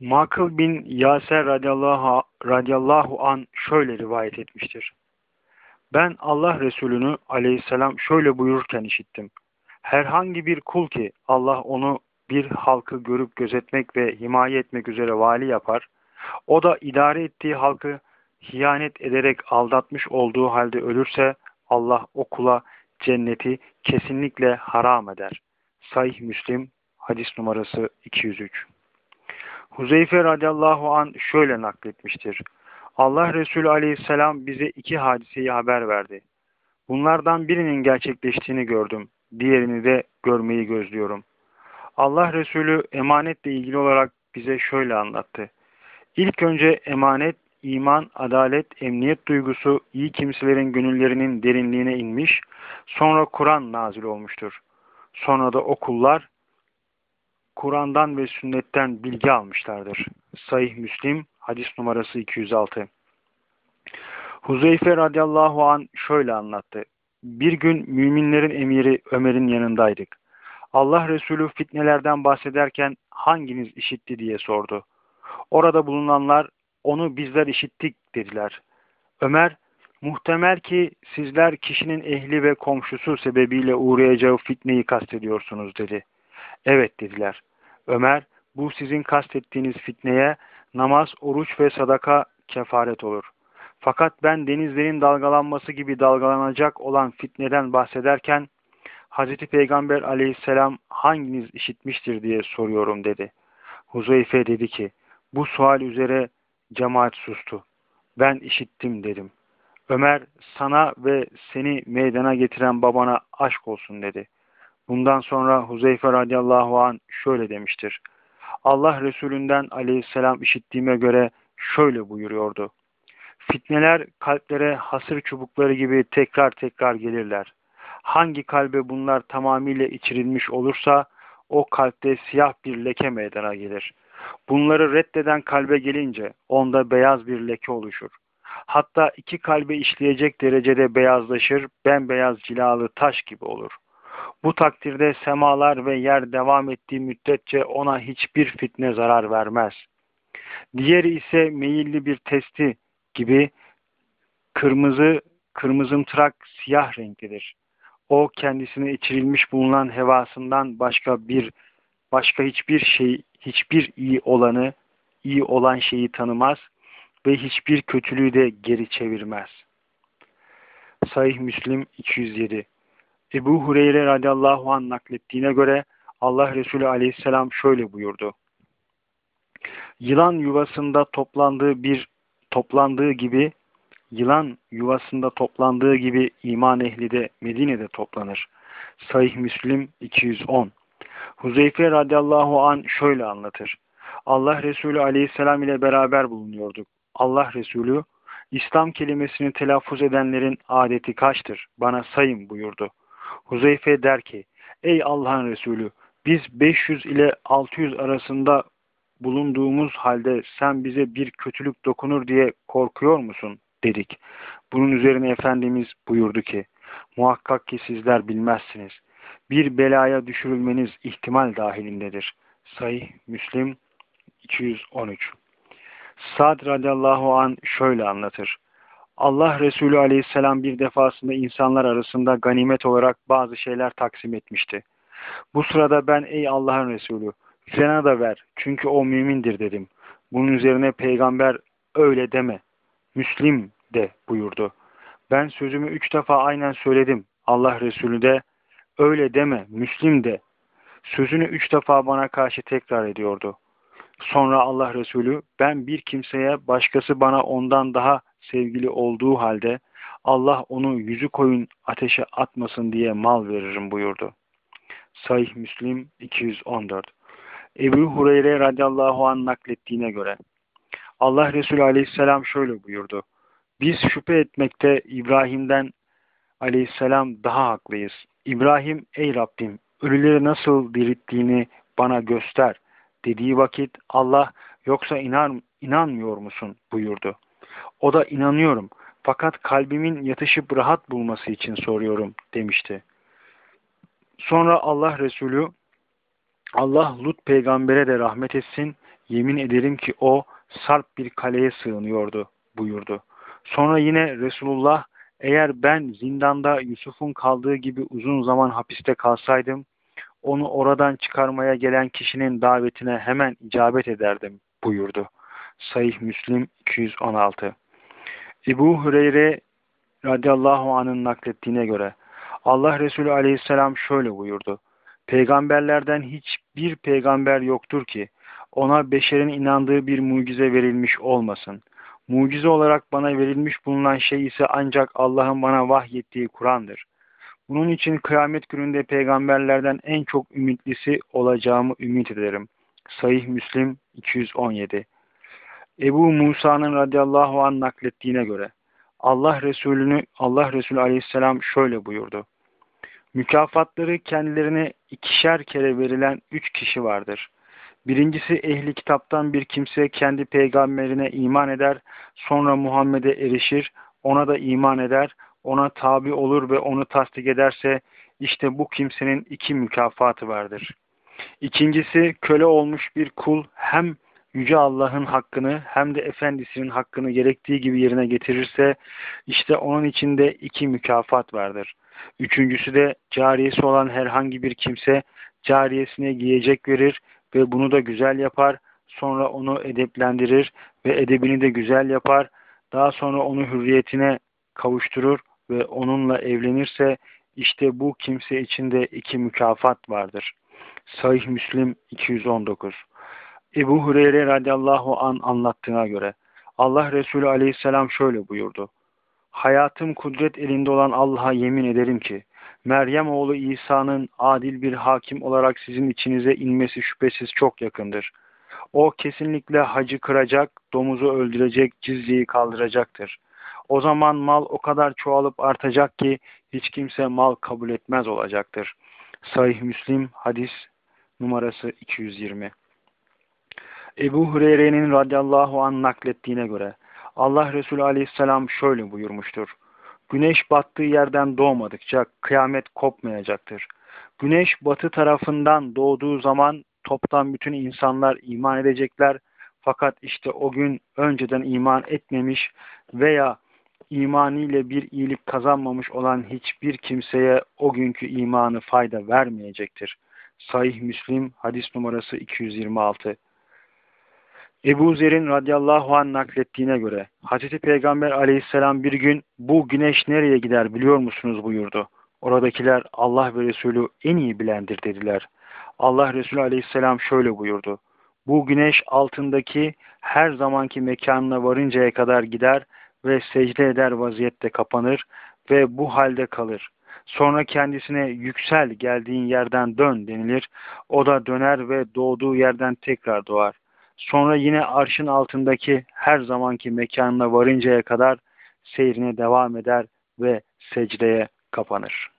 Makıl bin Yaser radıyallahu, radıyallahu an şöyle rivayet etmiştir. Ben Allah Resulü'nü aleyhisselam şöyle buyururken işittim. Herhangi bir kul ki Allah onu bir halkı görüp gözetmek ve himaye etmek üzere vali yapar, o da idare ettiği halkı hiyanet ederek aldatmış olduğu halde ölürse Allah o kula cenneti kesinlikle haram eder. Sahih Müslim hadis numarası 203. Huzeyfe radıyallahu an şöyle nakletmiştir. Allah Resulü aleyhisselam bize iki hadiseyi haber verdi. Bunlardan birinin gerçekleştiğini gördüm. Diğerini de görmeyi gözlüyorum. Allah Resulü emanetle ilgili olarak bize şöyle anlattı. İlk önce emanet, iman, adalet, emniyet duygusu iyi kimselerin gönüllerinin derinliğine inmiş, sonra Kur'an nazil olmuştur. Sonra da okullar Kur'an'dan ve sünnetten bilgi almışlardır. Sahih Müslim hadis numarası 206. Huzeyfe radıyallahu an şöyle anlattı. Bir gün müminlerin emiri Ömer'in yanındaydık. Allah Resulü fitnelerden bahsederken hanginiz işitti diye sordu. Orada bulunanlar onu bizler işittik dediler. Ömer, muhtemel ki sizler kişinin ehli ve komşusu sebebiyle uğrayacağı fitneyi kastediyorsunuz dedi. Evet dediler. Ömer, bu sizin kastettiğiniz fitneye namaz, oruç ve sadaka kefaret olur. Fakat ben denizlerin dalgalanması gibi dalgalanacak olan fitneden bahsederken Hazreti Peygamber aleyhisselam hanginiz işitmiştir diye soruyorum dedi. Huzeyfe dedi ki bu sual üzere cemaat sustu. Ben işittim dedim. Ömer sana ve seni meydana getiren babana aşk olsun dedi. Bundan sonra Huzeyfe radıyallahu an şöyle demiştir. Allah Resulünden aleyhisselam işittiğime göre şöyle buyuruyordu. Fitneler kalplere hasır çubukları gibi tekrar tekrar gelirler. Hangi kalbe bunlar tamamıyla içirilmiş olursa o kalpte siyah bir leke meydana gelir. Bunları reddeden kalbe gelince onda beyaz bir leke oluşur. Hatta iki kalbe işleyecek derecede beyazlaşır, bembeyaz cilalı taş gibi olur. Bu takdirde semalar ve yer devam ettiği müddetçe ona hiçbir fitne zarar vermez. Diğeri ise meyilli bir testi gibi kırmızı, kırmızımtırak siyah renklidir. O kendisine içirilmiş bulunan hevasından başka bir başka hiçbir şey, hiçbir iyi olanı, iyi olan şeyi tanımaz ve hiçbir kötülüğü de geri çevirmez. Sahih Müslim 207 Ebu Hureyre radıyallahu anh naklettiğine göre Allah Resulü aleyhisselam şöyle buyurdu. Yılan yuvasında toplandığı bir toplandığı gibi yılan yuvasında toplandığı gibi iman ehli de Medine'de toplanır. Sahih Müslim 210 Huzeyfe radıyallahu an şöyle anlatır. Allah Resulü aleyhisselam ile beraber bulunuyorduk. Allah Resulü İslam kelimesini telaffuz edenlerin adeti kaçtır? Bana sayın buyurdu. Huzeyfe der ki, ey Allah'ın Resulü biz 500 ile 600 arasında bulunduğumuz halde sen bize bir kötülük dokunur diye korkuyor musun? dedik. Bunun üzerine Efendimiz buyurdu ki, muhakkak ki sizler bilmezsiniz. Bir belaya düşürülmeniz ihtimal dahilindedir. Sayı Müslim 213 Sad radıyallahu an şöyle anlatır. Allah Resulü aleyhisselam bir defasında insanlar arasında ganimet olarak bazı şeyler taksim etmişti. Bu sırada ben ey Allah'ın Resulü Filan'a da ver çünkü o mümindir dedim. Bunun üzerine peygamber öyle deme. Müslim de buyurdu. Ben sözümü üç defa aynen söyledim. Allah Resulü de öyle deme Müslim de. Sözünü üç defa bana karşı tekrar ediyordu. Sonra Allah Resulü ben bir kimseye başkası bana ondan daha sevgili olduğu halde Allah onu yüzü koyun ateşe atmasın diye mal veririm buyurdu. Sahih Müslim 214 Ebu Hureyre radıyallahu anh naklettiğine göre Allah Resulü aleyhisselam şöyle buyurdu. Biz şüphe etmekte İbrahim'den aleyhisselam daha haklıyız. İbrahim ey Rabbim ölüleri nasıl dirittiğini bana göster dediği vakit Allah yoksa inan, inanmıyor musun buyurdu. O da inanıyorum fakat kalbimin yatışıp rahat bulması için soruyorum demişti. Sonra Allah Resulü Allah Lut peygambere de rahmet etsin Yemin ederim ki o sarp bir kaleye sığınıyordu buyurdu. Sonra yine Resulullah eğer ben zindanda Yusuf'un kaldığı gibi uzun zaman hapiste kalsaydım onu oradan çıkarmaya gelen kişinin davetine hemen icabet ederdim buyurdu. Sayih Müslim 216 Ebu Hüreyre radıyallahu anh'ın naklettiğine göre Allah Resulü aleyhisselam şöyle buyurdu. Peygamberlerden hiçbir peygamber yoktur ki ona beşerin inandığı bir mucize verilmiş olmasın. Mucize olarak bana verilmiş bulunan şey ise ancak Allah'ın bana vahyettiği Kur'an'dır. Bunun için kıyamet gününde peygamberlerden en çok ümitlisi olacağımı ümit ederim. Sahih Müslim 217 Ebu Musa'nın radıyallahu an naklettiğine göre Allah Resulü'nü Allah Resulü aleyhisselam şöyle buyurdu. Mükafatları kendilerine ikişer kere verilen üç kişi vardır. Birincisi ehli kitaptan bir kimse kendi peygamberine iman eder, sonra Muhammed'e erişir, ona da iman eder, ona tabi olur ve onu tasdik ederse işte bu kimsenin iki mükafatı vardır. İkincisi köle olmuş bir kul hem Yüce Allah'ın hakkını hem de efendisinin hakkını gerektiği gibi yerine getirirse işte onun içinde iki mükafat vardır. Üçüncüsü de cariyesi olan herhangi bir kimse cariyesine giyecek verir ve bunu da güzel yapar. Sonra onu edeplendirir ve edebini de güzel yapar. Daha sonra onu hürriyetine kavuşturur ve onunla evlenirse işte bu kimse içinde iki mükafat vardır. Sahih Müslim 219 Ebu Hureyre radıyallahu an anlattığına göre Allah Resulü aleyhisselam şöyle buyurdu. Hayatım kudret elinde olan Allah'a yemin ederim ki Meryem oğlu İsa'nın adil bir hakim olarak sizin içinize inmesi şüphesiz çok yakındır. O kesinlikle hacı kıracak, domuzu öldürecek, cizyeyi kaldıracaktır. O zaman mal o kadar çoğalıp artacak ki hiç kimse mal kabul etmez olacaktır. Sahih Müslim hadis numarası 220. Ebu Hureyre'nin radıyallahu an naklettiğine göre Allah Resulü aleyhisselam şöyle buyurmuştur. Güneş battığı yerden doğmadıkça kıyamet kopmayacaktır. Güneş batı tarafından doğduğu zaman toptan bütün insanlar iman edecekler. Fakat işte o gün önceden iman etmemiş veya imaniyle bir iyilik kazanmamış olan hiçbir kimseye o günkü imanı fayda vermeyecektir. Sahih Müslim hadis numarası 226 Ebu Zer'in radıyallahu anh naklettiğine göre Hazreti Peygamber aleyhisselam bir gün bu güneş nereye gider biliyor musunuz buyurdu. Oradakiler Allah ve Resulü en iyi bilendir dediler. Allah Resulü aleyhisselam şöyle buyurdu. Bu güneş altındaki her zamanki mekanına varıncaya kadar gider ve secde eder vaziyette kapanır ve bu halde kalır. Sonra kendisine yüksel geldiğin yerden dön denilir. O da döner ve doğduğu yerden tekrar doğar. Sonra yine arşın altındaki her zamanki mekanına varıncaya kadar seyrine devam eder ve secdeye kapanır.